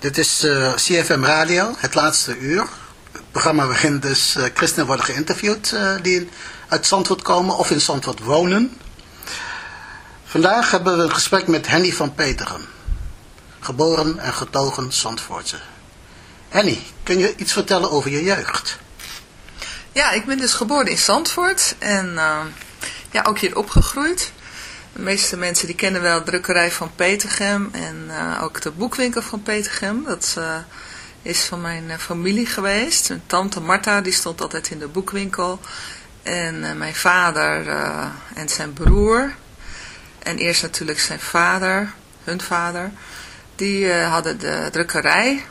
Dit is eh, CFM Radio, het laatste uur. Het programma waarin dus uh, christenen worden geïnterviewd uh, die uit Zandvoort komen of in Zandvoort wonen. Vandaag hebben we een gesprek met Henny van Peteren. Geboren en getogen Zandvoortse. Henny, kun je iets vertellen over je jeugd? Ja, ik ben dus geboren in Zandvoort en ja, ook hier opgegroeid. De meeste mensen die kennen wel de drukkerij van Petergem en uh, ook de boekwinkel van Petergem. Dat uh, is van mijn uh, familie geweest. Mijn tante Marta die stond altijd in de boekwinkel. En mijn vader en zijn broer. En eerst natuurlijk zijn vader, hun vader. Die hadden de drukkerij.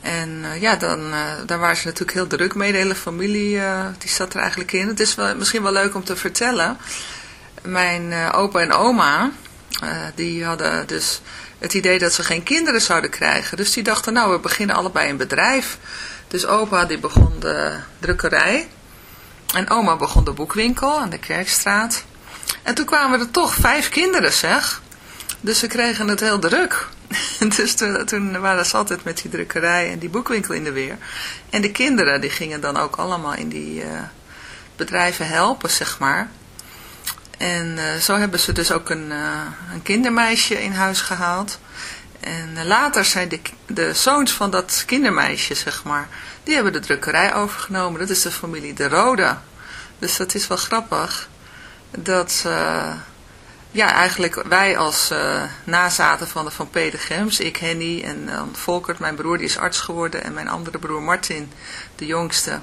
En ja, dan, daar waren ze natuurlijk heel druk mee. De hele familie die zat er eigenlijk in. Het is wel, misschien wel leuk om te vertellen mijn uh, opa en oma, uh, die hadden dus het idee dat ze geen kinderen zouden krijgen. Dus die dachten, nou, we beginnen allebei een bedrijf. Dus opa die begon de drukkerij. En oma begon de boekwinkel aan de Kerkstraat. En toen kwamen er toch vijf kinderen, zeg. Dus ze kregen het heel druk. dus toen, waren ze altijd met die drukkerij en die boekwinkel in de weer. En de kinderen die gingen dan ook allemaal in die uh, bedrijven helpen, zeg maar. En uh, zo hebben ze dus ook een, uh, een kindermeisje in huis gehaald. En uh, later zijn de, de zoons van dat kindermeisje, zeg maar, die hebben de drukkerij overgenomen. Dat is de familie De Rode. Dus dat is wel grappig. Dat, ja, eigenlijk wij als nazaten van de Van Peter Gems, ik Henny en Volkert, mijn broer, die is arts geworden. En mijn andere broer Martin, de jongste, eh,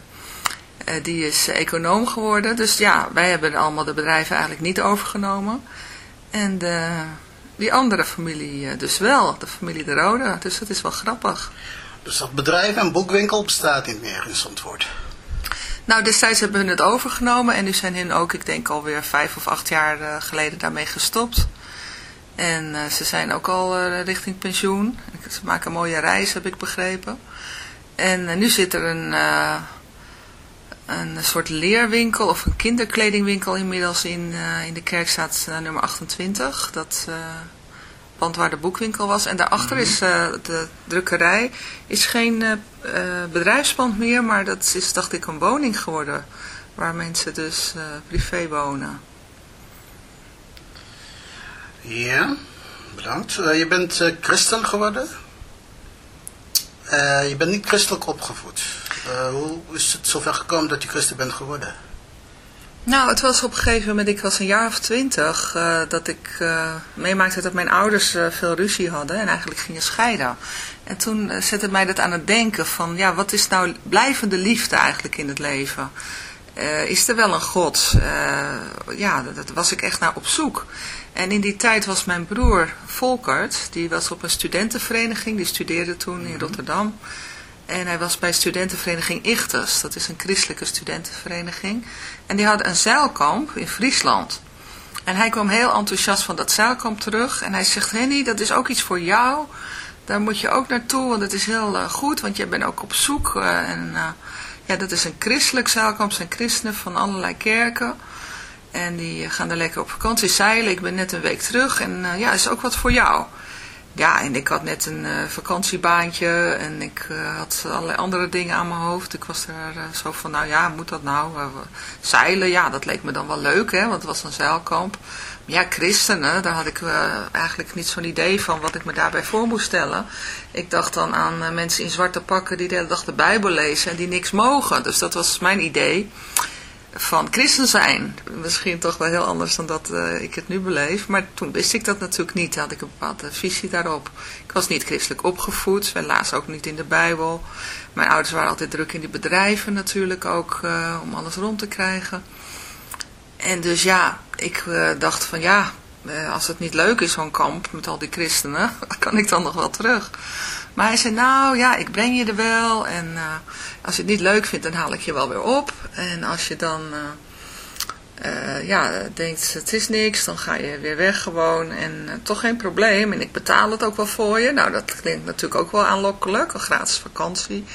die is econoom geworden. Dus ja, wij hebben allemaal de bedrijven eigenlijk niet overgenomen. En de, die andere familie eh, dus wel, de familie De Rode. Dus dat is wel grappig. Dus dat bedrijf en boekwinkel bestaat niet meer in Zandvoort? Nou, destijds hebben we het overgenomen en nu zijn hun ook, ik denk alweer vijf of acht jaar geleden daarmee gestopt. En uh, ze zijn ook al uh, richting pensioen. Ze maken een mooie reis, heb ik begrepen. En nu zit er een een soort leerwinkel of een kinderkledingwinkel inmiddels in, uh, in de kerkstraat uh, nummer 28. Dat uh, pand waar de boekwinkel was. En daarachter mm is de drukkerij. Is geen bedrijfspand meer, maar dat is dacht ik een woning geworden. Waar mensen dus privé wonen. Ja, bedankt. je bent christen geworden? Uh, je bent niet christelijk opgevoed. Uh, hoe is het zover gekomen dat je christen bent geworden? Nou, het was op een gegeven moment, ik was een jaar of twintig, uh, dat ik meemaakte dat mijn ouders veel ruzie hadden en eigenlijk gingen scheiden. En toen zette mij dat aan het denken van, ja, wat is nou blijvende liefde eigenlijk in het leven? is er wel een God? ja, dat was ik echt naar op zoek. En in die tijd was mijn broer Volkert, die was op een studentenvereniging, die studeerde toen in mhm. Rotterdam. En hij was bij studentenvereniging Ichtes, dat is een christelijke studentenvereniging. En die hadden een zeilkamp in Friesland. En hij kwam heel enthousiast van dat zeilkamp terug. En hij zegt, Henny, dat is ook iets voor jou. Daar moet je ook naartoe, want het is heel uh, goed, want je bent ook op zoek. Uh, en uh, ja, dat is een christelijk zeilkamp, zijn christenen van allerlei kerken. En die gaan er lekker op vakantie zeilen. Ik ben net een week terug en uh, ja, is ook wat voor jou. Ja, en ik had net een uh, vakantiebaantje en ik had allerlei andere dingen aan mijn hoofd. Ik was er zo van, nou ja, moet dat nou? zeilen, ja, dat leek me dan wel leuk, hè, want het was een zeilkamp. Maar ja, christenen, daar had ik eigenlijk niet zo'n idee van wat ik me daarbij voor moest stellen. Ik dacht dan aan mensen in zwarte pakken die de hele dag de Bijbel lezen en die niks mogen. Dus dat was mijn idee van christen zijn. Misschien toch wel heel anders dan dat uh, ik het nu beleef. Maar toen wist ik dat natuurlijk niet. Had ik een bepaalde visie daarop. Ik was niet christelijk opgevoed. We lazen ook niet in de Bijbel. Mijn ouders waren altijd druk in die bedrijven natuurlijk ook. Uh, om alles rond te krijgen. En dus ja, ik uh, dacht van ja, als het niet leuk is zo'n kamp met al die christenen. kan ik dan nog wel terug. Maar hij zei, nou ja, ik breng je er wel. En uh, als je het niet leuk vindt, dan haal ik je wel weer op. En als je dan uh, uh, ja, denkt, het is niks, dan ga je weer weg gewoon. En toch geen probleem. En ik betaal het ook wel voor je. Nou, dat klinkt natuurlijk ook wel aanlokkelijk. Een gratis vakantie.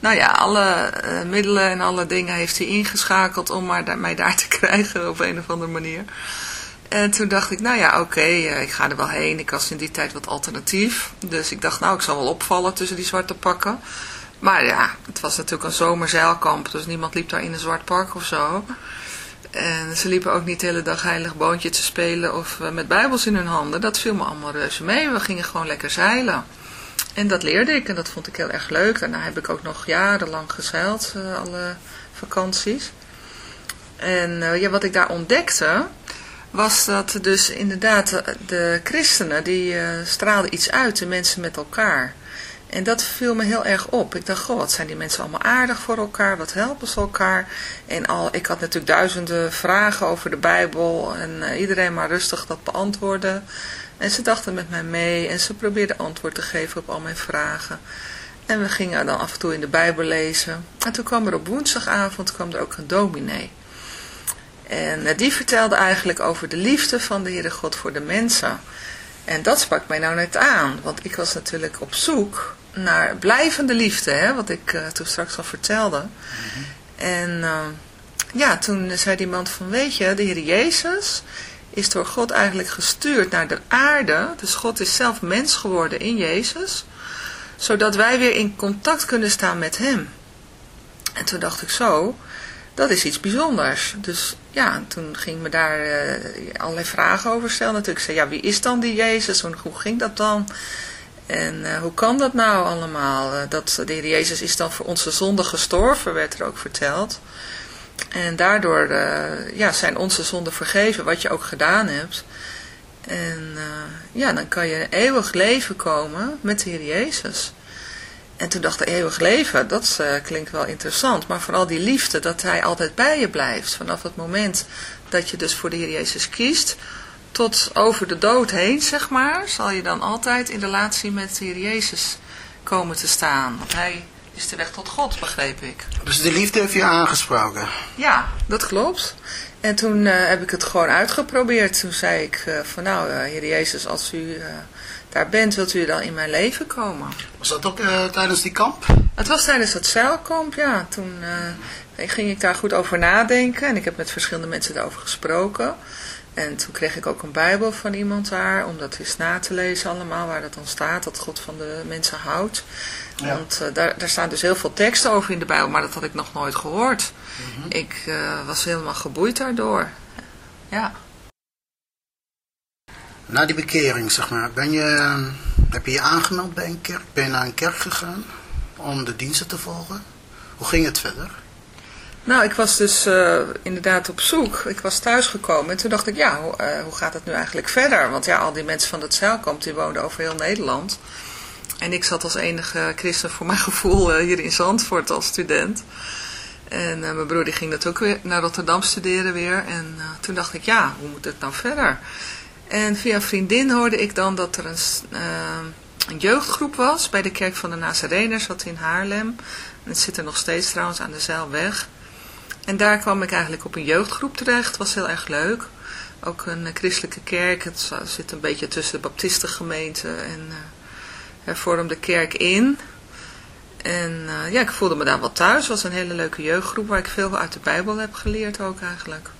Nou ja, alle middelen en alle dingen heeft hij ingeschakeld om maar mij daar te krijgen op een of andere manier. En toen dacht ik, nou ja, oké, eh, ik ga er wel heen. Ik was in die tijd wat alternatief. Dus ik dacht, nou, ik zal wel opvallen tussen die zwarte pakken. Maar ja, het was natuurlijk een zomerzeilkamp, dus niemand liep daar in een zwart park of zo. En ze liepen ook niet de hele dag heilig boontje te spelen of eh, met bijbels in hun handen. Dat viel me allemaal reuze mee. We gingen gewoon lekker zeilen. En dat leerde ik en dat vond ik heel erg leuk. Daarna heb ik ook nog jarenlang gezeild, uh, alle vakanties. En ja, wat ik daar ontdekte, was dat dus inderdaad de, christenen, die uh, straalden iets uit, de mensen met elkaar. En dat viel me heel erg op. Ik dacht, goh, wat zijn die mensen allemaal aardig voor elkaar, wat helpen ze elkaar. En al, ik had natuurlijk duizenden vragen over de Bijbel en uh, iedereen maar rustig dat beantwoorden. En ze dachten met mij mee en ze probeerden antwoord te geven op al mijn vragen. En we gingen dan af en toe in de Bijbel lezen. En toen kwam er op woensdagavond kwam er ook een dominee. En eh, die vertelde eigenlijk over de liefde van de Heere God voor de mensen. En dat sprak mij nou net aan, want ik was natuurlijk op zoek naar blijvende liefde, hè, wat ik uh, toen straks al vertelde. En uh, ja, toen zei die man van, weet je, de Heer Jezus is door God eigenlijk gestuurd naar de aarde. Dus God is zelf mens geworden in Jezus, zodat wij weer in contact kunnen staan met hem. En toen dacht ik zo, dat is iets bijzonders. Dus ja, toen ging me daar uh, allerlei vragen over stellen. Natuurlijk zei, ja, wie is dan die Jezus? Hoe ging dat dan? En uh, hoe kan dat nou allemaal? Uh, dat de Heer Jezus is dan voor onze zonde gestorven, werd er ook verteld. En daardoor ja, zijn onze zonden vergeven, wat je ook gedaan hebt. En ja, dan kan je eeuwig leven komen met de Heer Jezus. En toen dacht ik, eeuwig leven, dat uh, klinkt wel interessant. Maar vooral die liefde, dat hij altijd bij je blijft. Vanaf het moment dat je dus voor de Heer Jezus kiest, tot over de dood heen, zeg maar, zal je dan altijd in relatie met de Heer Jezus komen te staan. Want hij is de weg tot God, begreep ik. Dus de liefde heeft je aangesproken? Ja, dat klopt. En toen uh, heb ik het gewoon uitgeprobeerd. Toen zei ik uh, van nou, Heer Jezus, als u daar bent, wilt u dan in mijn leven komen. Was dat ook uh, tijdens die kamp? Het was tijdens het zeilkamp, ja. Toen uh, ging ik daar goed over nadenken en ik heb met verschillende mensen daarover gesproken. En toen kreeg ik ook een bijbel van iemand daar, om dat eens na te lezen allemaal, waar dat dan staat, dat God van de mensen houdt. Ja. Want uh, daar, daar staan dus heel veel teksten over in de bijbel, maar dat had ik nog nooit gehoord. Mm -hmm. Ik was helemaal geboeid daardoor. Ja. Na die bekering, zeg maar, ben je, heb je je aangemeld bij een kerk? Ben je naar een kerk gegaan? om de diensten te volgen? Hoe ging het verder? Nou, ik was dus uh, inderdaad op zoek. Ik was thuisgekomen en toen dacht ik, ja, hoe, uh, hoe, gaat het nu eigenlijk verder? Want ja, al die mensen van het zeilkamp, die woonden over heel Nederland. En ik zat als enige christen voor mijn gevoel uh, hier in Zandvoort als student. En mijn broer die ging dat ook weer naar Rotterdam studeren weer. En toen dacht ik, ja, hoe moet het nou verder? En via vriendin hoorde ik dan dat er een, jeugdgroep was bij de kerk van de Nazareners, wat in Haarlem. En het zit er nog steeds trouwens aan de Zeilweg. En daar kwam ik eigenlijk op een jeugdgroep terecht. Het was heel erg leuk. Ook een christelijke kerk. Het zit een beetje tussen de baptistengemeente en hervormde kerk in. En uh, ja, ik voelde me daar wel thuis. Het was een hele leuke jeugdgroep waar ik veel uit de Bijbel heb geleerd ook eigenlijk.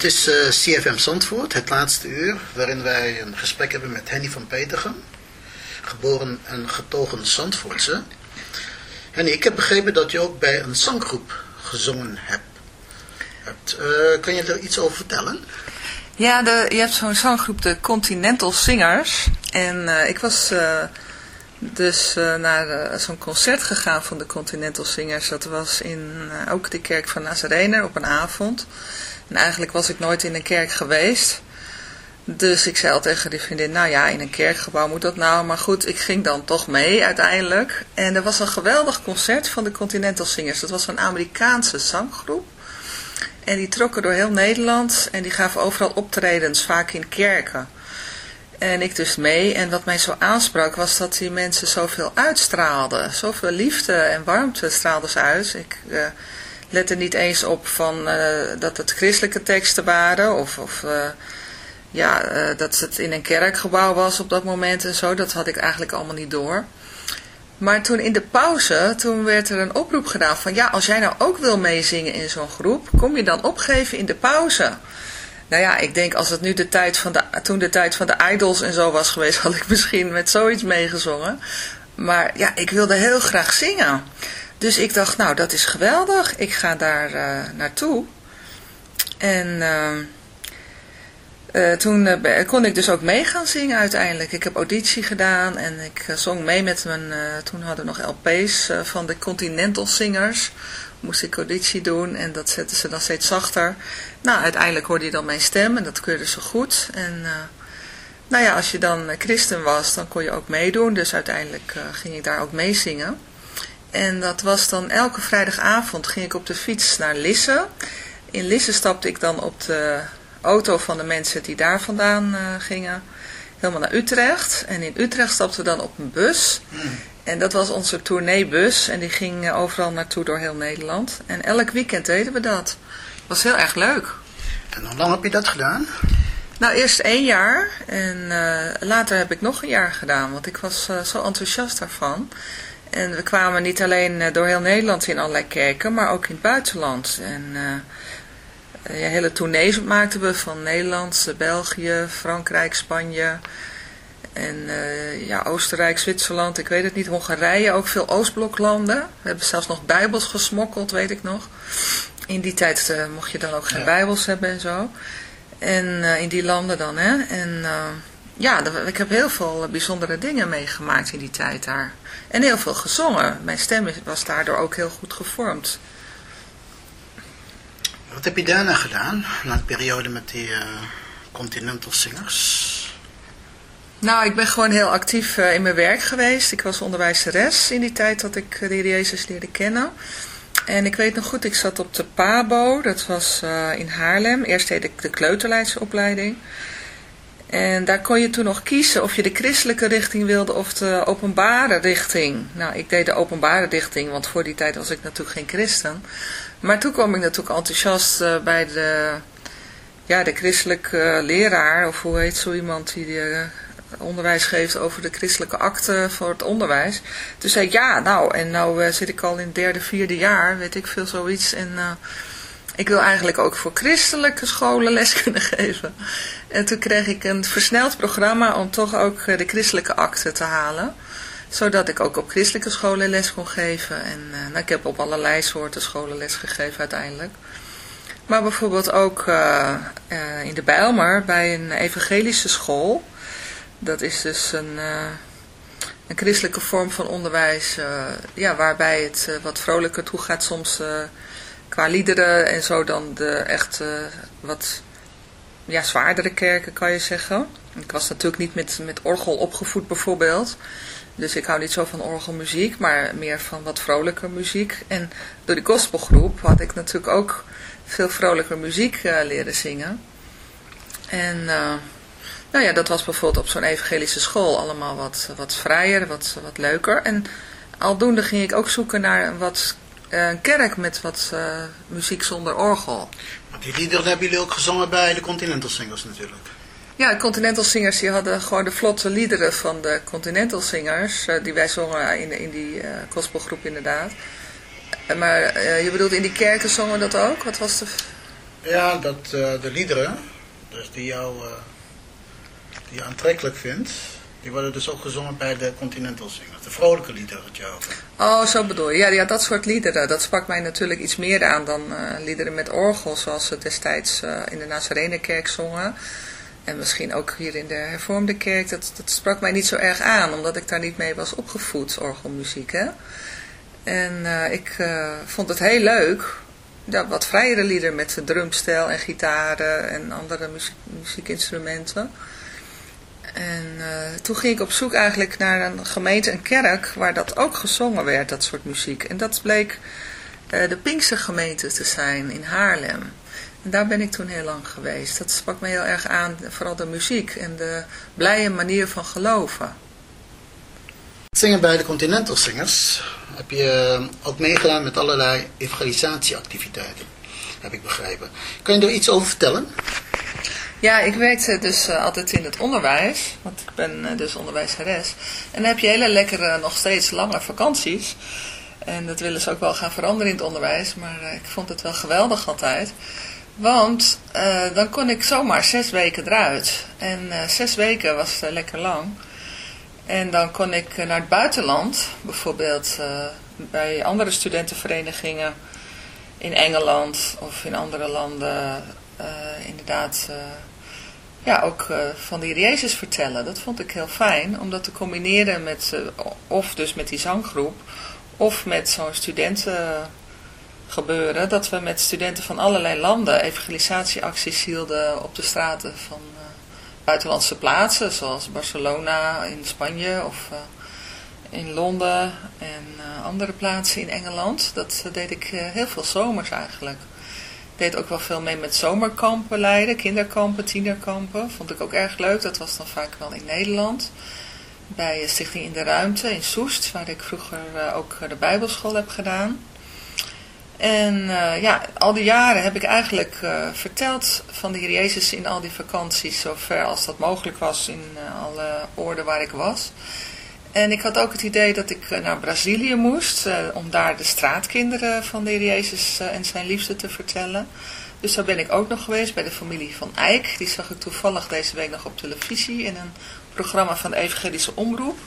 Dit is eh, CFM Zandvoort, het laatste uur, waarin wij een gesprek hebben met Henny van Petergem, geboren en getogen Zandvoortse. Henny, ik heb begrepen dat je ook bij een zanggroep gezongen hebt. Uh, kun je er iets over vertellen? Ja, de, je hebt zo'n zanggroep, de Continental Singers. En uh, ik was dus naar zo'n concert gegaan van de Continental Singers. Dat was in ook de kerk van Nazarene op een avond. En eigenlijk was ik nooit in een kerk geweest. Dus ik zei al tegen die vriendin, nou ja, in een kerkgebouw moet dat nou. Maar goed, ik ging dan toch mee uiteindelijk. En er was een geweldig concert van de Continental Singers. Dat was een Amerikaanse zanggroep. En die trokken door heel Nederland en die gaven overal optredens, vaak in kerken. En ik dus mee. En wat mij zo aansprak was dat die mensen zoveel uitstraalden. Zoveel liefde en warmte straalden ze uit. Ik... Uh, let er niet eens op van, uh, dat het christelijke teksten waren of, of uh, ja, uh, dat het in een kerkgebouw was op dat moment en zo. Dat had ik eigenlijk allemaal niet door. Maar toen in de pauze, toen werd er een oproep gedaan van ja, als jij nou ook wil meezingen in zo'n groep, kom je dan opgeven in de pauze. Nou ja, ik denk als het nu de tijd van de, toen de tijd van de idols en zo was geweest, had ik misschien met zoiets meegezongen. Maar ja, ik wilde heel graag zingen. Dus ik dacht, nou dat is geweldig, ik ga daar uh, naartoe. En uh, uh, toen kon ik dus ook mee gaan zingen uiteindelijk. Ik heb auditie gedaan en ik zong mee met mijn, toen hadden we nog LP's van de Continental Singers. Moest ik auditie doen en dat zetten ze dan steeds zachter. Nou, uiteindelijk hoorde je dan mijn stem en dat keurde ze goed. En nou ja, als je dan christen was, dan kon je ook meedoen. Dus uiteindelijk ging ik daar ook mee zingen. En dat was dan elke vrijdagavond ging ik op de fiets naar Lisse. In Lisse stapte ik dan op de auto van de mensen die daar vandaan uh, gingen. Helemaal naar Utrecht. En in Utrecht stapten we dan op een bus. En dat was onze tourneebus. En die ging overal naartoe door heel Nederland. En elk weekend deden we dat. was heel erg leuk. En hoe lang heb je dat gedaan? Nou, eerst één jaar. En uh, later heb ik nog een jaar gedaan. Want ik was uh, zo enthousiast daarvan. En we kwamen niet alleen eh, door heel Nederland in allerlei kerken, maar ook in het buitenland. En uh, hele tournees maakten we van Nederland, België, Frankrijk, Spanje en uh, ja, Oostenrijk, Zwitserland, ik weet het niet, Hongarije, ook veel Oostbloklanden. We hebben zelfs nog bijbels gesmokkeld, weet ik nog. In die tijd mocht je dan ook geen bijbels hebben en zo. En in die landen dan, hè. En ja, ik heb heel veel bijzondere dingen meegemaakt in die tijd daar. En heel veel gezongen. Mijn stem was daardoor ook heel goed gevormd. Wat heb je daarna gedaan, na de periode met die uh, Continental Singers? Nou, ik ben gewoon heel actief uh, in mijn werk geweest. Ik was onderwijzeres in die tijd dat ik de Heer Jezus leerde kennen. En ik weet nog goed, ik zat op de PABO, dat was uh, in Haarlem. Eerst deed ik de kleuterleidsopleiding. En daar kon je toen nog kiezen of je de christelijke richting wilde of de openbare richting. Nou, ik deed de openbare richting, want voor die tijd was ik natuurlijk geen christen. Maar toen kwam ik natuurlijk enthousiast uh, bij de, ja, de christelijke leraar, of hoe heet zo iemand die uh, onderwijs geeft over de christelijke akte voor het onderwijs. Toen zei ik, ja, nou, en nou uh, zit ik al in het derde, vierde jaar, weet ik veel zoiets. En ik wil eigenlijk ook voor christelijke scholen les kunnen geven. En toen kreeg ik een versneld programma om toch ook eh, de christelijke akte te halen. Zodat ik ook op christelijke scholen les kon geven. En uh, nou, ik heb op allerlei soorten scholen les gegeven uiteindelijk. Maar bijvoorbeeld ook uh, in de Bijlmer bij een evangelische school. Dat is dus een, een christelijke vorm van onderwijs. ja, waarbij het wat vrolijker toe gaat soms qua liederen en zo dan de echt wat ja, zwaardere kerken kan je zeggen. Ik was natuurlijk niet met, met orgel opgevoed bijvoorbeeld. Dus ik hou niet zo van orgelmuziek, maar meer van wat vrolijker muziek. En door die gospelgroep had ik natuurlijk ook veel vrolijker muziek uh, leren zingen. En uh, nou ja, dat was bijvoorbeeld op zo'n evangelische school allemaal wat, wat vrijer, wat, wat leuker. En aldoende ging ik ook zoeken naar wat eh, een kerk met wat uh, muziek zonder orgel. Maar die liederen hebben jullie ook gezongen bij de Continental Singers natuurlijk. Ja, de Continental Singers die hadden gewoon de vlotte liederen van de Continental Singers. Uh, die wij zongen in, in die gospelgroep inderdaad. maar je bedoelt in die kerken zongen we dat ook? Wat was de... Ja, dat uh, de liederen, dus die jou, uh, die je aantrekkelijk vindt, die worden dus ook gezongen bij de Continental Singers. De vrolijke liederen. Oh, zo bedoel je. Ja, dat soort liederen, dat sprak mij natuurlijk iets meer aan dan uh, liederen met orgel, zoals ze destijds in de Nazarenekerk zongen. En misschien ook hier in de hervormde kerk, dat, dat sprak mij niet zo erg aan, omdat ik daar niet mee was opgevoed, orgelmuziek. Hè? En ik vond het heel leuk ja, wat vrijere liederen met drumstel en gitaren en andere muziek, muziekinstrumenten. En uh, toen ging ik op zoek eigenlijk naar een gemeente, een kerk, waar dat ook gezongen werd, dat soort muziek. En dat bleek uh, de Pinkse gemeente te zijn in Haarlem. En daar ben ik toen heel lang geweest. Dat sprak me heel erg aan, vooral de muziek en de blije manier van geloven. Zingen bij de Continental Singers heb je eh, ook meegedaan met allerlei evangelisatieactiviteiten, heb ik begrepen. Kan je er iets over vertellen? Ja, ik werkte dus uh, altijd in het onderwijs, want ik ben uh, dus onderwijzeres. En dan heb je hele lekkere, nog steeds lange vakanties. En dat willen ze ook wel gaan veranderen in het onderwijs, maar uh, ik vond het wel geweldig altijd. Want dan kon ik zomaar zes weken eruit. En zes weken was lekker lang. En dan kon ik naar het buitenland, bijvoorbeeld bij andere studentenverenigingen in Engeland of in andere landen, inderdaad ja, ook van de Heer Jezus vertellen. Dat vond ik heel fijn, om dat te combineren met, of dus met die zanggroep, of met zo'n studentengebeuren, dat we met studenten van allerlei landen evangelisatieacties hielden op de straten van buitenlandse plaatsen, zoals Barcelona in Spanje of uh, in Londen en uh, andere plaatsen in Engeland. Dat uh, deed ik heel veel zomers eigenlijk. Deed ook wel veel mee met zomerkampen leiden, kinderkampen, tienerkampen. Vond ik ook erg leuk, dat was dan vaak wel in Nederland. Bij Stichting in de Ruimte in Soest, waar ik vroeger ook de bijbelschool heb gedaan. En uh, ja, al die jaren heb ik eigenlijk uh, verteld van de Heer Jezus in al die vakanties, zover als dat mogelijk was in alle oorden waar ik was. En ik had ook het idee dat ik naar Brazilië moest, om daar de straatkinderen van de Heer Jezus en zijn liefde te vertellen. Dus daar ben ik ook nog geweest bij de familie van Eijk. Die zag ik toevallig deze week nog op televisie in een programma van de Evangelische Omroep.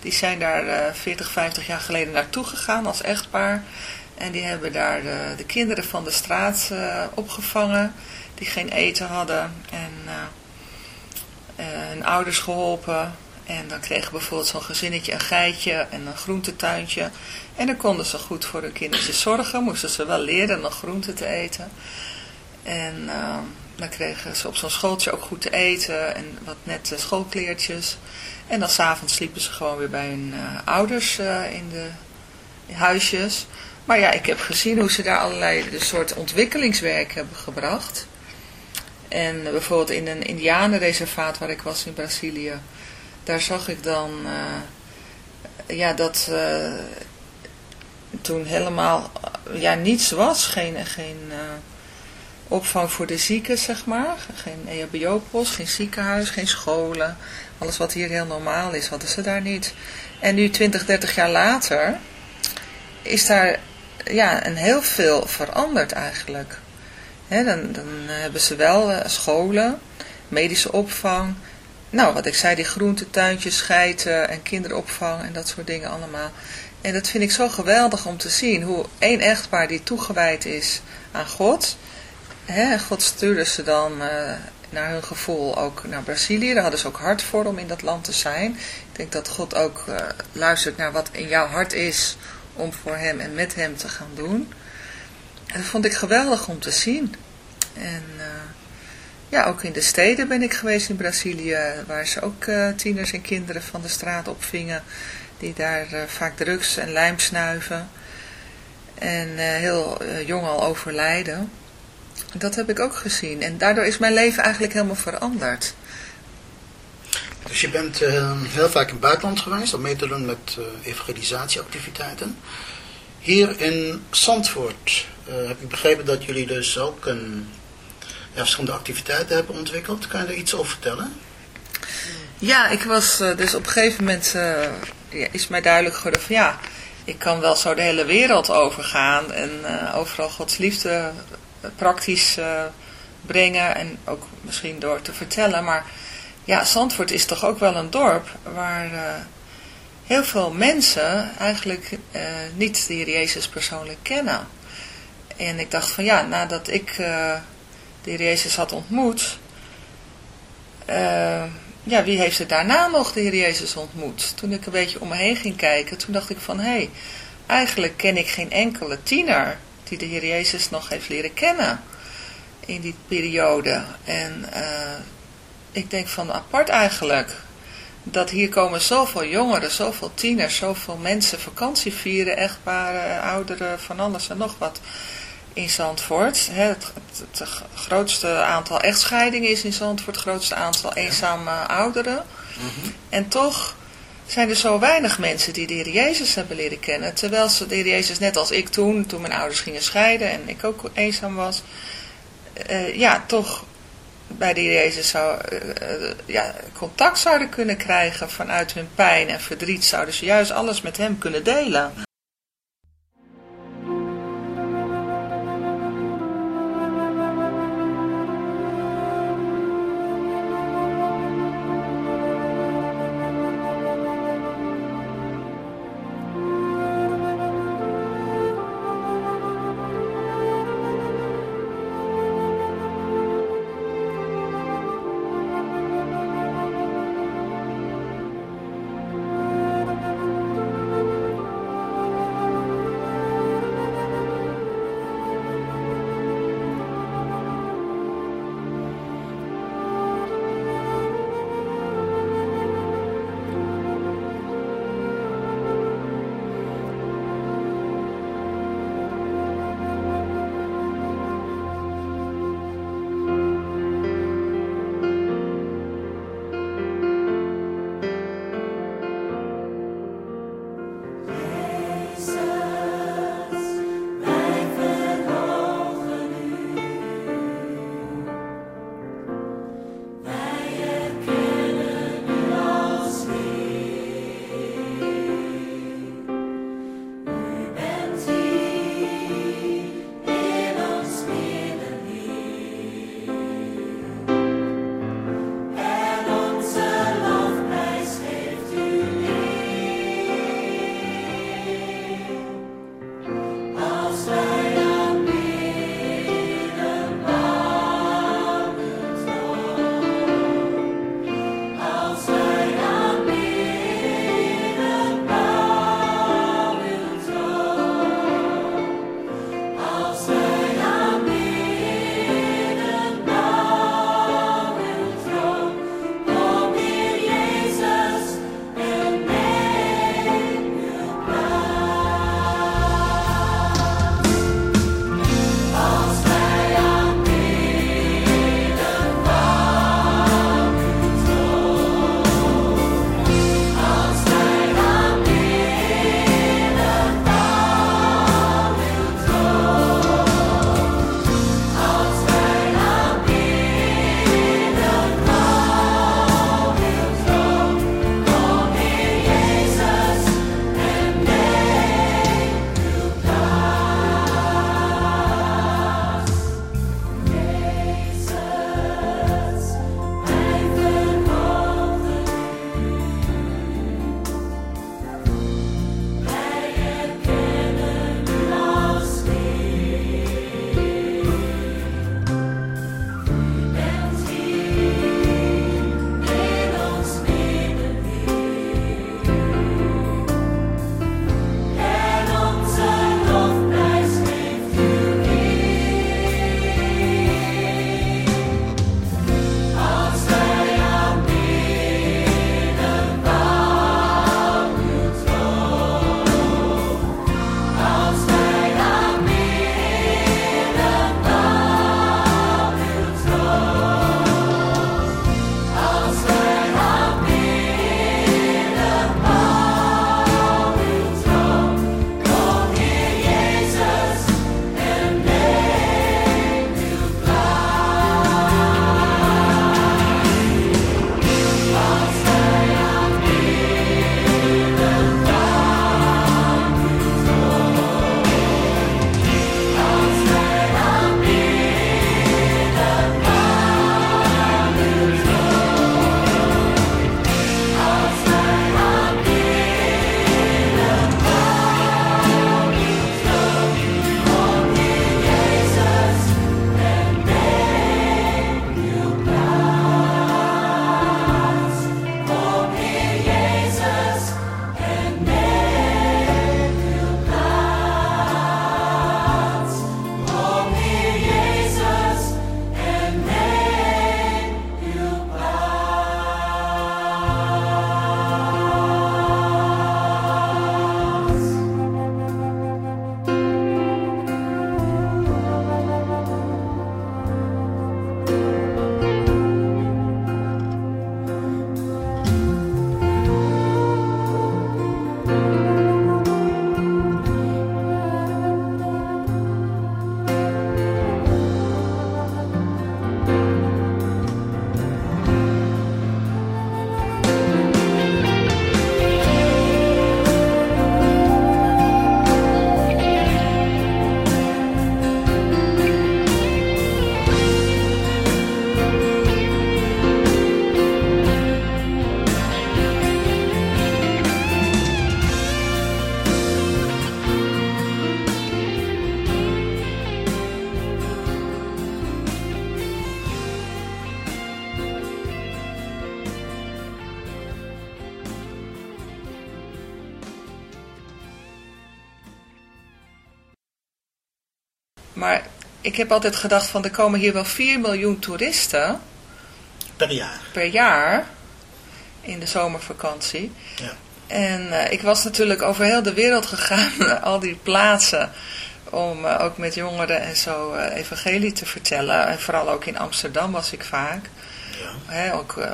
Die zijn daar 40, 50 jaar geleden naartoe gegaan als echtpaar. En die hebben daar de, de kinderen van de straat opgevangen, die geen eten hadden. En hun ouders geholpen. En dan kregen bijvoorbeeld zo'n gezinnetje een geitje en een groentetuintje. En dan konden ze goed voor hun kindertjes zorgen. Moesten ze wel leren nog groenten te eten. En uh, dan kregen ze op zo'n schooltje ook goed te eten en wat nette schoolkleertjes. En dan s'avonds sliepen ze gewoon weer bij hun ouders in de huisjes. Maar ja, ik heb gezien hoe ze daar allerlei de soort ontwikkelingswerk hebben gebracht. En bijvoorbeeld in een indianenreservaat waar ik was in Brazilië, daar zag ik dan uh, ja, dat uh, toen helemaal ja, niets was. Geen, geen uh, opvang voor de zieken, zeg maar. Geen EHBO-post, geen ziekenhuis, geen scholen. Alles wat hier heel normaal is, hadden ze daar niet. En nu 20, 30 jaar later is daar ja, en heel veel veranderd eigenlijk. dan, dan hebben ze wel scholen, medische opvang. Nou, wat ik zei, die groentetuintjes, scheiden en kinderopvang en dat soort dingen allemaal. En dat vind ik zo geweldig om te zien, hoe één echtpaar die toegewijd is aan God. Hè, God stuurde ze dan uh, naar hun gevoel ook naar Brazilië. Daar hadden ze ook hart voor om in dat land te zijn. Ik denk dat God ook uh, luistert naar wat in jouw hart is om voor hem en met hem te gaan doen. En dat vond ik geweldig om te zien. En uh, ja, ook in de steden ben ik geweest in Brazilië, waar ze ook uh, tieners en kinderen van de straat opvingen, die daar uh, vaak drugs en lijm snuiven. En heel jong al overlijden. Dat heb ik ook gezien. En daardoor is mijn leven eigenlijk helemaal veranderd. Dus je bent heel vaak in het buitenland geweest om mee te doen met evangelisatieactiviteiten. Hier in Zandvoort heb ik begrepen dat jullie dus ook een, ja, verschillende activiteiten hebben ontwikkeld. Kan je er iets over vertellen? Ja, ik was dus op een gegeven moment, ja, is mij duidelijk geworden van ja, ik kan wel zo de hele wereld overgaan en overal Gods liefde praktisch brengen en ook misschien door te vertellen. Maar ja, Zandvoort is toch ook wel een dorp waar heel veel mensen eigenlijk niet de Heer Jezus persoonlijk kennen. En ik dacht van ja, nadat ik de Heer Jezus had ontmoet ja, wie heeft er daarna nog de Heer Jezus ontmoet? Toen ik een beetje om me heen ging kijken, toen dacht ik van, hé, hey, eigenlijk ken ik geen enkele tiener die de Heer Jezus nog heeft leren kennen in die periode. En uh, ik denk van apart eigenlijk, dat hier komen zoveel jongeren, zoveel tieners, zoveel mensen vakantie vieren, echtparen, ouderen, van alles en nog wat in Zandvoort. Het, het, grootste aantal echtscheidingen is in Zandvoort, het grootste aantal eenzame ouderen. Mhm. En toch zijn er zo weinig mensen die de Heer Jezus hebben leren kennen. Terwijl ze de Heer Jezus, net als ik toen, toen mijn ouders gingen scheiden en ik ook eenzaam was, uh, ja, toch bij de Heer Jezus zou, uh, ja, contact zouden kunnen krijgen vanuit hun pijn en verdriet, zouden ze juist alles met hem kunnen delen. Ik heb altijd gedacht van er komen hier wel 4 miljoen toeristen Per jaar. per jaar in de zomervakantie. Ja. En eh, ik was natuurlijk over heel de wereld gegaan, al die plaatsen, om eh, ook met jongeren en zo eh, evangelie te vertellen. En vooral ook in Amsterdam was ik vaak. Ook eh,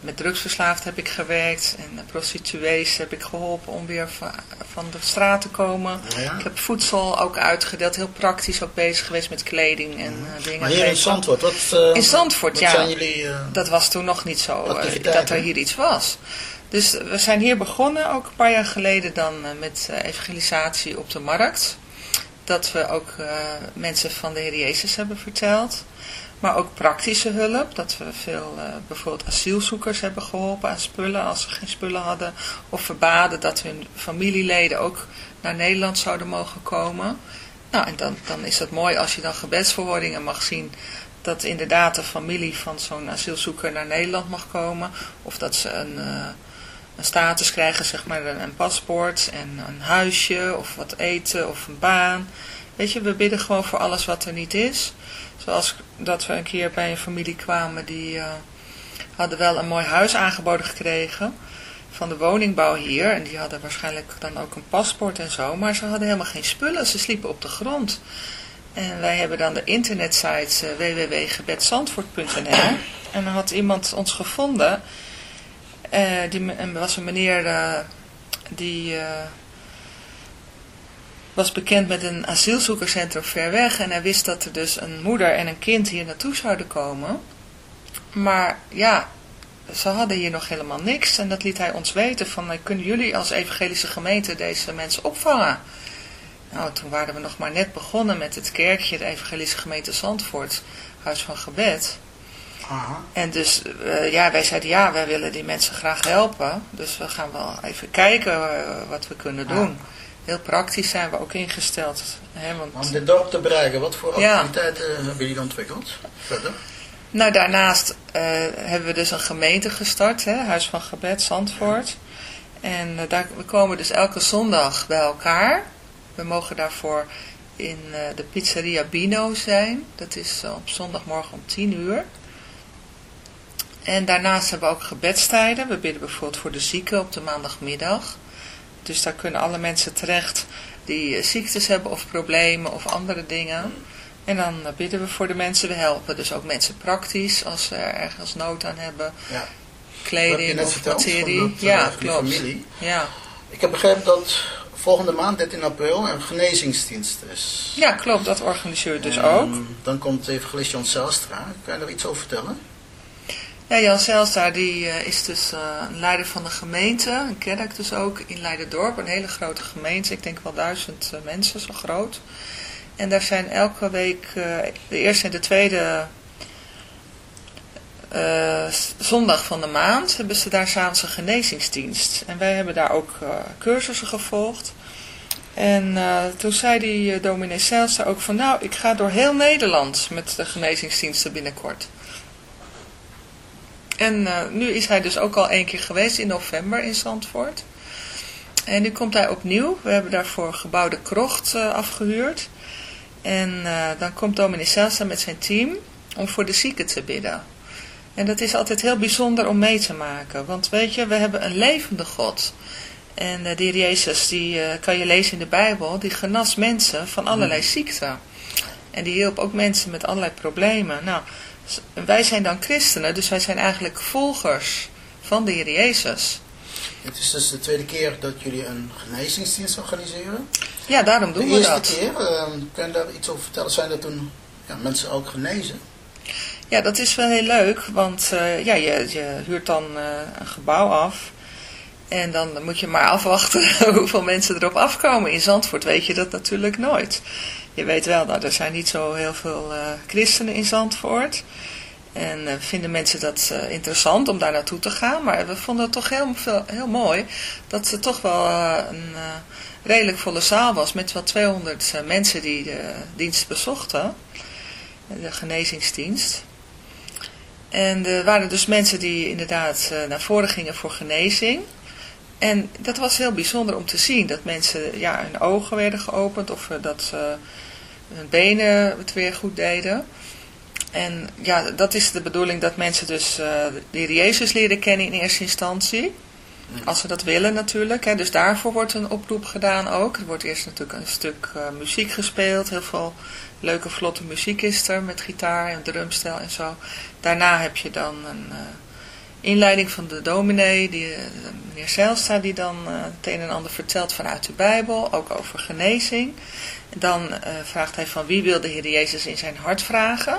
met drugsverslaafd heb ik gewerkt en prostituees heb ik geholpen om weer va- van de straat te komen. Ja. Ik heb voedsel ook uitgedeeld, heel praktisch ook bezig geweest met kleding en eh, dingen. Maar hier in. Zandvoort, wat, eh, In Zandvoort, wat ja. zijn jullie... Dat was toen nog niet zo, dat er hier iets was. Dus we zijn hier begonnen, ook een paar jaar geleden dan met evangelisatie op de markt. Dat we ook mensen van de Heer Jezus hebben verteld. Maar ook praktische hulp, dat we veel eh, bijvoorbeeld asielzoekers hebben geholpen aan spullen als ze geen spullen hadden. Of verbaden dat hun familieleden ook naar Nederland zouden mogen komen. Nou, en dan, dan is het mooi als je dan gebedsverhoordingen mag zien dat inderdaad de familie van zo'n asielzoeker naar Nederland mag komen. Of dat ze een, eh, een status krijgen, zeg maar een paspoort en een huisje of wat eten of een baan. Weet je, we bidden gewoon voor alles wat er niet is. Zoals dat we een keer bij een familie kwamen die eh, hadden wel een mooi huis aangeboden gekregen van de woningbouw hier. En die hadden waarschijnlijk dan ook een paspoort en zo. Maar ze hadden helemaal geen spullen. Ze sliepen op de grond. En wij hebben dan de internetsite uh, www.gebedsandvoort.nl En dan had iemand ons gevonden. Uh, die en was een meneer die was bekend met een asielzoekerscentrum ver weg. En hij wist dat er dus een moeder en een kind hier naartoe zouden komen. Maar ja, ze hadden hier nog helemaal niks. En dat liet hij ons weten van, kunnen jullie als evangelische gemeente deze mensen opvangen? Nou, toen waren we nog maar net begonnen met het kerkje, de evangelische gemeente Zandvoort, Huis van Gebed. Aha. En dus, uh, ja, wij zeiden ja, wij willen die mensen graag helpen. Dus we gaan wel even kijken uh, wat we kunnen doen. Ja. Heel praktisch zijn we ook ingesteld. Hè, want... Om dit dorp te bereiken, wat voor activiteiten ja. hebben jullie ontwikkeld? Verder? Nou, daarnaast uh, hebben we dus een gemeente gestart, hè, Huis van Gebed, Zandvoort. En daar, we komen dus elke zondag bij elkaar. We mogen daarvoor in uh, de pizzeria Bino zijn. Dat is op zondagmorgen om 10 uur. En daarnaast hebben we ook gebedstijden. We bidden bijvoorbeeld voor de zieken op de maandagmiddag. Dus daar kunnen alle mensen terecht die uh, ziektes hebben of problemen of andere dingen. En dan bidden we voor de mensen. We helpen dus ook mensen praktisch als ze er ergens nood aan hebben. Ja. Kleding of materie. Dat, ja, klopt. Familie. Ja. Ik heb begrepen dat volgende maand, 13 april, een genezingsdienst is. Ja, klopt. Dat organiseer je dus en ook. Dan komt evangelist Jan Zelstra. Kan je daar iets over vertellen? Ja, Jan Zelstra die uh, is dus uh, leider van de gemeente, een kerk dus ook in Leiderdorp. Een hele grote gemeente, ik denk wel duizend uh, mensen, zo groot. En daar zijn elke week, de eerste en de tweede zondag van de maand, hebben ze daar een genezingsdienst. En wij hebben daar ook cursussen gevolgd. En toen zei die uh, dominee Zijlstra ook van, nou, ik ga door heel Nederland met de genezingsdiensten binnenkort. En uh, nu is hij dus ook al één keer geweest in november in Zandvoort. En nu komt hij opnieuw. We hebben daarvoor gebouwde krocht afgehuurd. En dan komt dominee Zijlstra met zijn team om voor de zieken te bidden. En dat is altijd heel bijzonder om mee te maken. Want weet je, we hebben een levende God. En uh, heer Jezus, die kan je lezen in de Bijbel, die genas mensen van allerlei ziekten. En die hielp ook mensen met allerlei problemen. Nou, wij zijn dan christenen, dus wij zijn eigenlijk volgers van de heer Jezus. Het is dus de tweede keer dat jullie een genezingsdienst organiseren. Ja, daarom doen we dat. De eerste keer, uh, kun je daar iets over vertellen? Zijn er toen ja, mensen ook genezen? Ja, dat is wel heel leuk, want uh, ja, je, je huurt dan uh, een gebouw af. En dan moet je maar afwachten hoeveel mensen erop afkomen. In Zandvoort weet je dat natuurlijk nooit. Je weet wel, nou, er zijn niet zo heel veel uh, christenen in Zandvoort. En uh, vinden mensen dat uh, interessant om daar naartoe te gaan. Maar we vonden het toch heel, heel mooi dat het toch wel een redelijk volle zaal was. Met wel 200 mensen die de dienst bezochten. De genezingsdienst. En er waren dus mensen die inderdaad naar voren gingen voor genezing. En dat was heel bijzonder om te zien, dat mensen, ja, hun ogen werden geopend of dat ze hun benen het weer goed deden. En ja, dat is de bedoeling dat mensen dus uh, de Heer Jezus leren kennen in eerste instantie. Als ze dat willen natuurlijk. Hè. Dus daarvoor wordt een oproep gedaan ook. Er wordt eerst natuurlijk een stuk uh, muziek gespeeld. Heel veel leuke vlotte muziek is er met gitaar en drumstel en zo. Daarna heb je dan een uh, inleiding van de dominee, die, meneer Zijlstra, die dan het een en ander vertelt vanuit de Bijbel. Ook over genezing. En dan vraagt hij van wie wil de Heer Jezus in zijn hart vragen.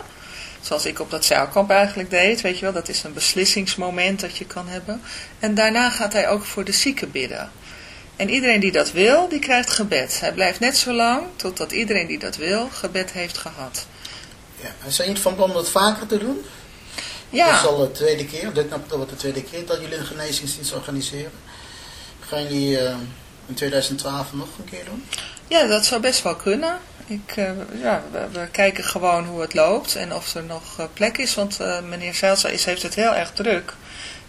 Zoals ik op dat zeilkamp eigenlijk deed, weet je wel, dat is een beslissingsmoment dat je kan hebben. En daarna gaat hij ook voor de zieken bidden. En iedereen die dat wil, die krijgt gebed. Hij blijft net zo lang totdat iedereen die dat wil, gebed heeft gehad. Ja, en zijn jullie van plan dat vaker te doen? Ja. Dat is al de tweede keer, dit wordt de tweede keer dat jullie een genezingsdienst organiseren. Gaan jullie uh, in 2012 nog een keer doen? Ja, dat zou best wel kunnen. Ik, uh, ja, we, kijken gewoon hoe het loopt en of er nog uh, plek is. Want meneer Zelsa is, heeft het heel erg druk.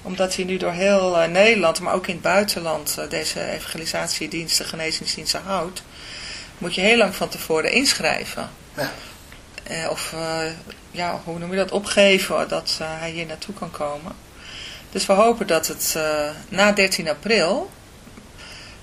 Omdat hij nu door heel Nederland, maar ook in het buitenland, deze evangelisatiediensten, genezingsdiensten houdt. Moet je heel lang van tevoren inschrijven. Ja. of, ja, hoe noem je dat, opgeven dat hij hier naartoe kan komen. Dus we hopen dat het na 13 april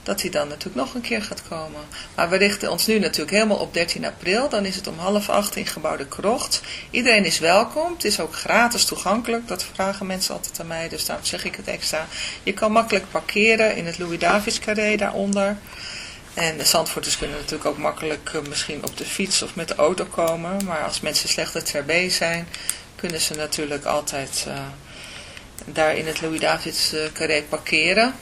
dat hij dan natuurlijk nog een keer gaat komen. Maar we richten ons nu natuurlijk helemaal op 13 april. Dan is het om half acht in gebouw de Krocht. Iedereen is welkom. Het is ook gratis toegankelijk. Dat vragen mensen altijd aan mij. Dus daarom zeg ik het extra. Je kan makkelijk parkeren in het Louis-Davids carré daaronder. En de Zandvoorters kunnen natuurlijk ook makkelijk uh, misschien op de fiets of met de auto komen. Maar als mensen slechter ter been zijn, kunnen ze natuurlijk altijd uh, daar in het Louis-Davids uh, carré parkeren.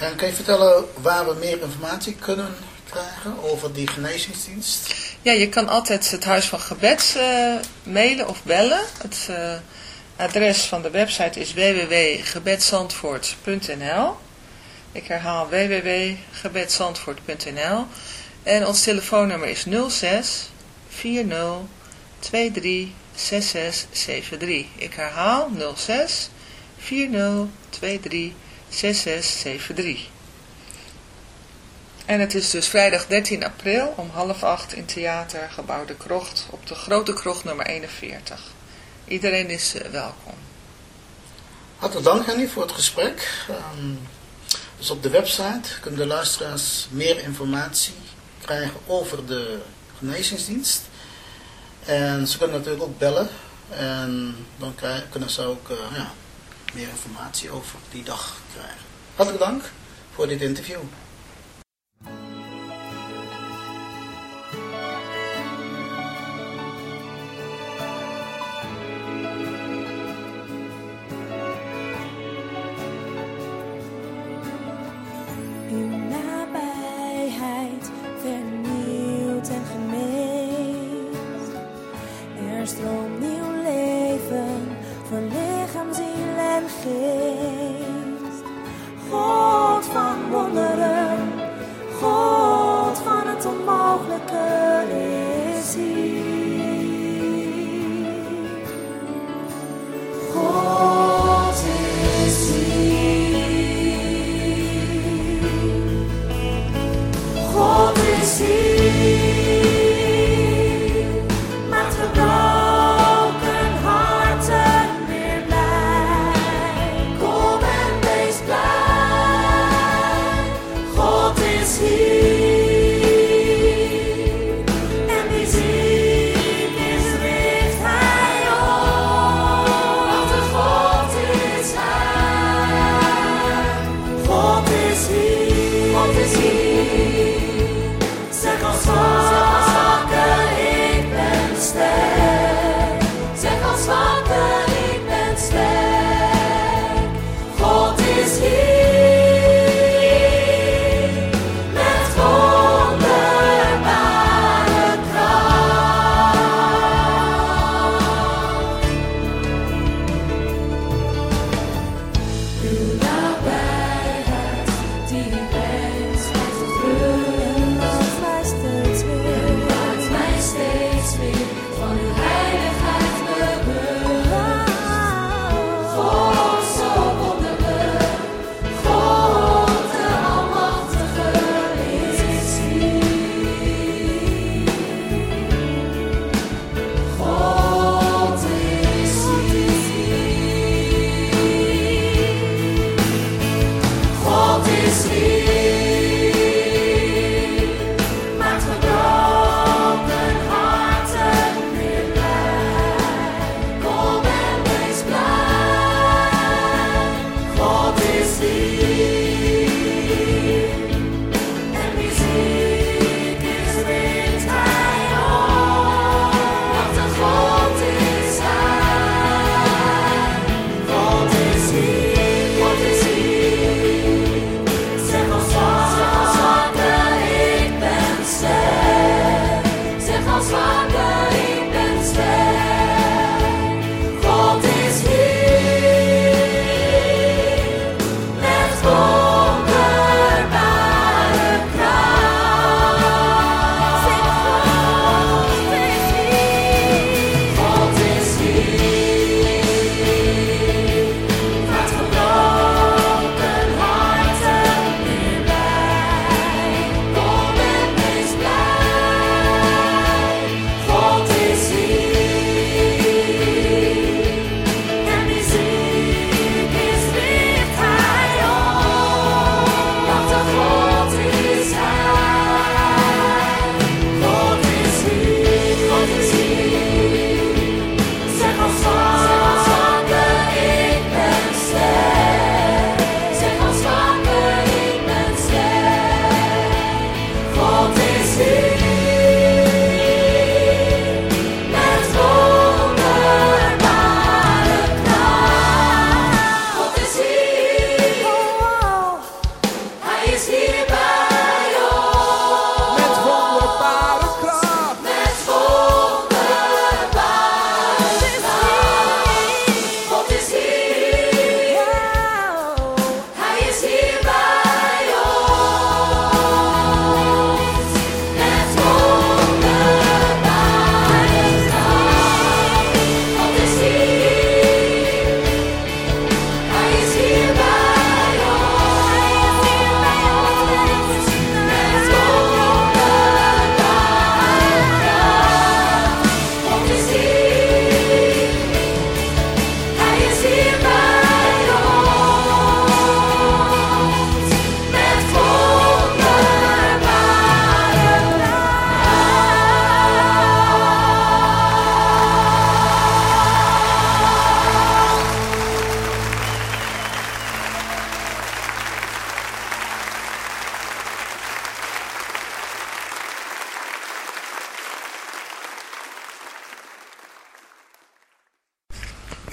En kan je vertellen waar we meer informatie kunnen krijgen over die genezingsdienst? Ja, je kan altijd het Huis van Gebed uh, mailen of bellen. Het uh, adres van de website is www.gebedsandvoort.nl Ik herhaal www.gebedsandvoort.nl En ons telefoonnummer is 06 40 23 6673. Ik herhaal 06 40 23 6673. En het is dus vrijdag 13 april om half acht in Theater Gebouw de Krocht op de Grote Krocht nummer 41. Iedereen is uh, welkom. Hartelijk dank Henny voor het gesprek. Um, dus op de website kunnen de luisteraars meer informatie krijgen over de genezingsdienst. En ze kunnen natuurlijk ook bellen. En dan kunnen ze ook uh, ja, meer informatie over die dag krijgen. Hartelijk dank voor dit interview.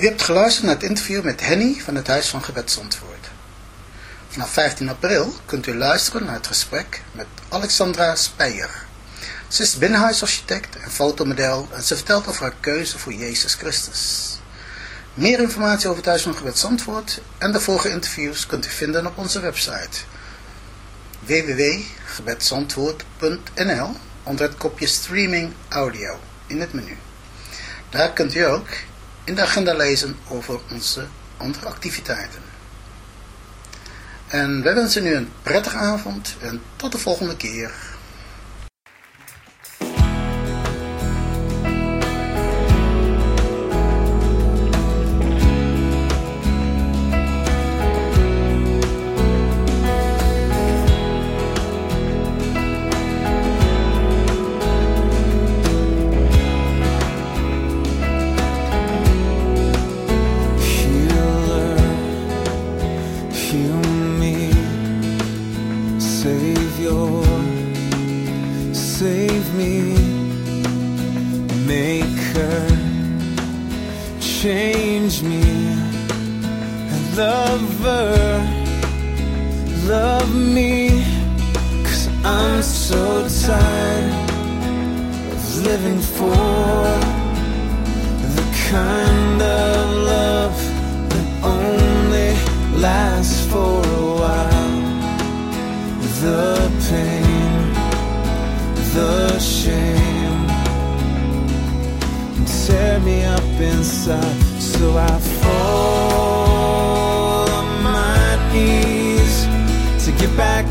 U hebt geluisterd naar het interview met Henny van het Huis van Gebed Zandvoort. Vanaf 15 april kunt u luisteren naar het gesprek met Alexandra Speyer. Ze is binnenhuisarchitect en fotomodel en ze vertelt over haar keuze voor Jezus Christus. Meer informatie over het Huis van Gebed Zandvoort en de vorige interviews kunt u vinden op onze website www.gebedzandvoort.nl onder het kopje streaming audio in het menu. Daar kunt u ook in de agenda lezen over onze andere activiteiten. En wij wensen u een prettige avond en tot de volgende keer. For a while. The pain, the shame tear me up inside, so I fall on my knees to get back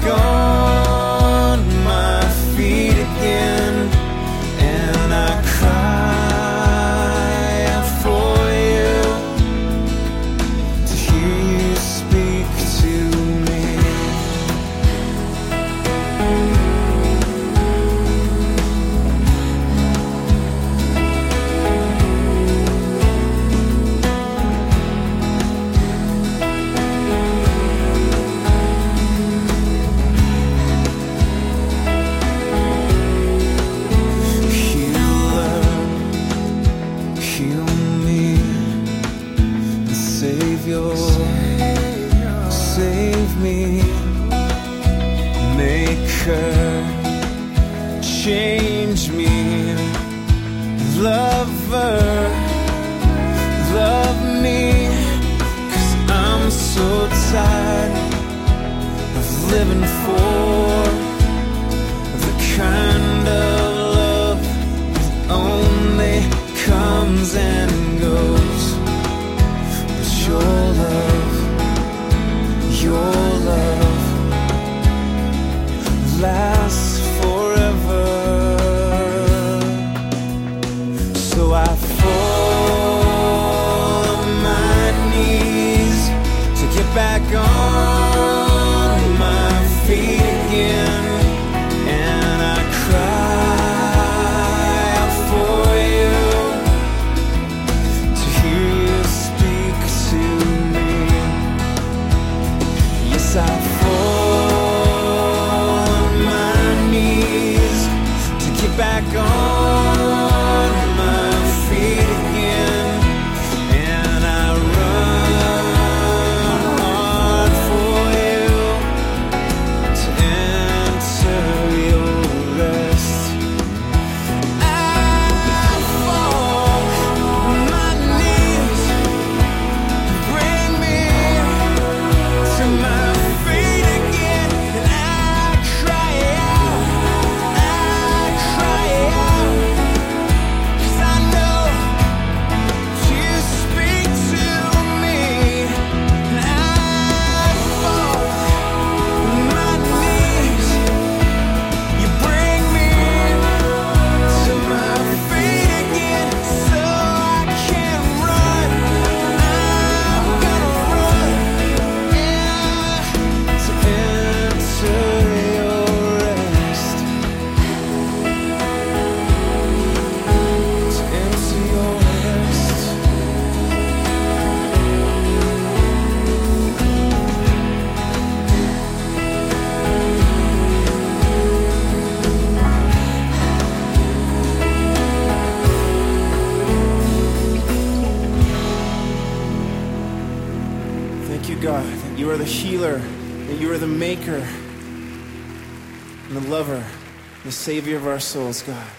our souls, God.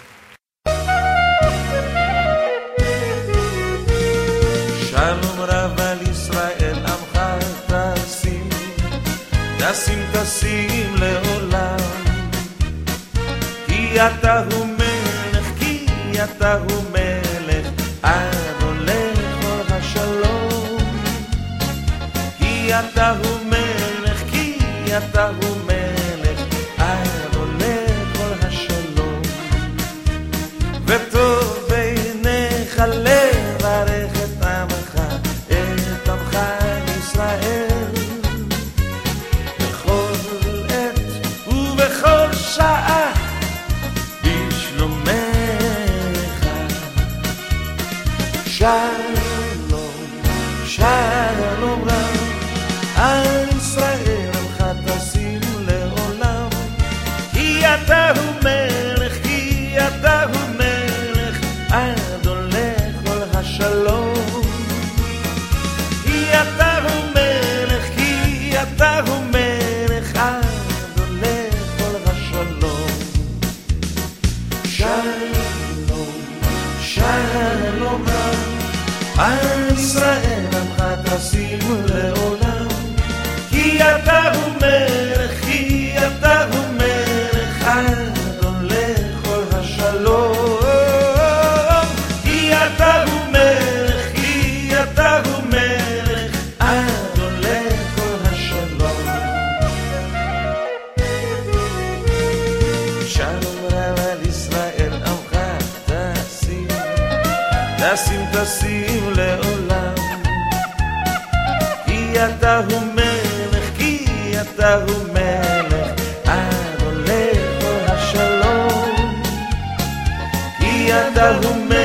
Shalom Rav al Yisrael, Amcha Tassim, Tassim Tassim Leolam. Ki Ata Hu Melech, Ki Ata Hu Melech, HaShalom. Ki Ata Hu Santa Lumena.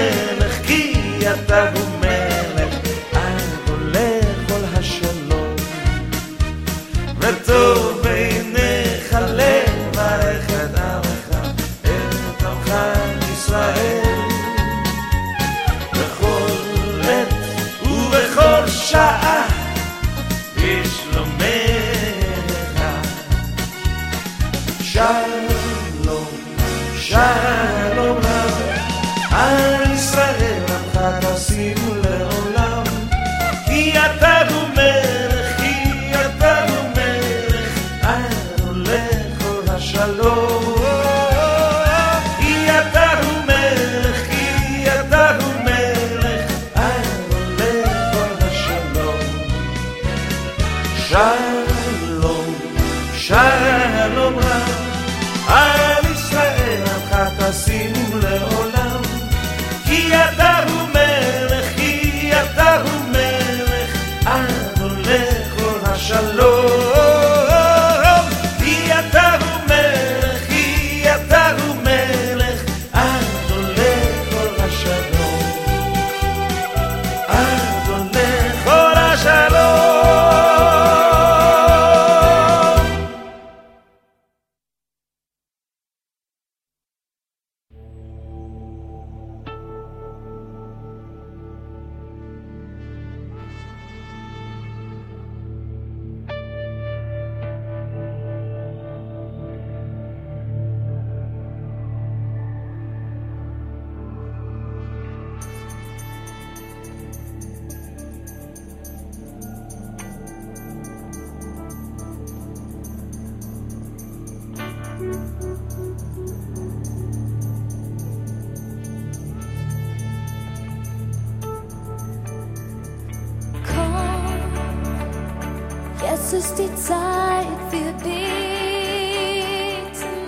Es ist die Zeit, wir beten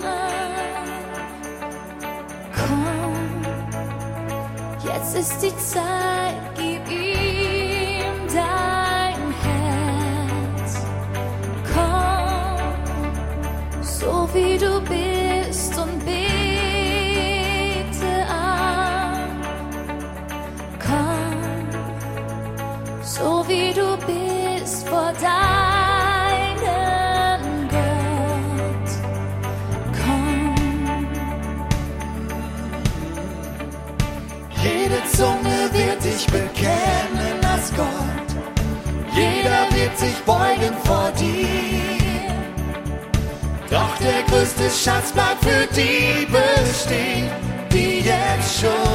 an. Komm, jetzt ist die Zeit. erkennen, dass Gott, jeder wird sich beugen vor dir. Doch der größte Schatz bleibt für die bestehen, die jetzt schon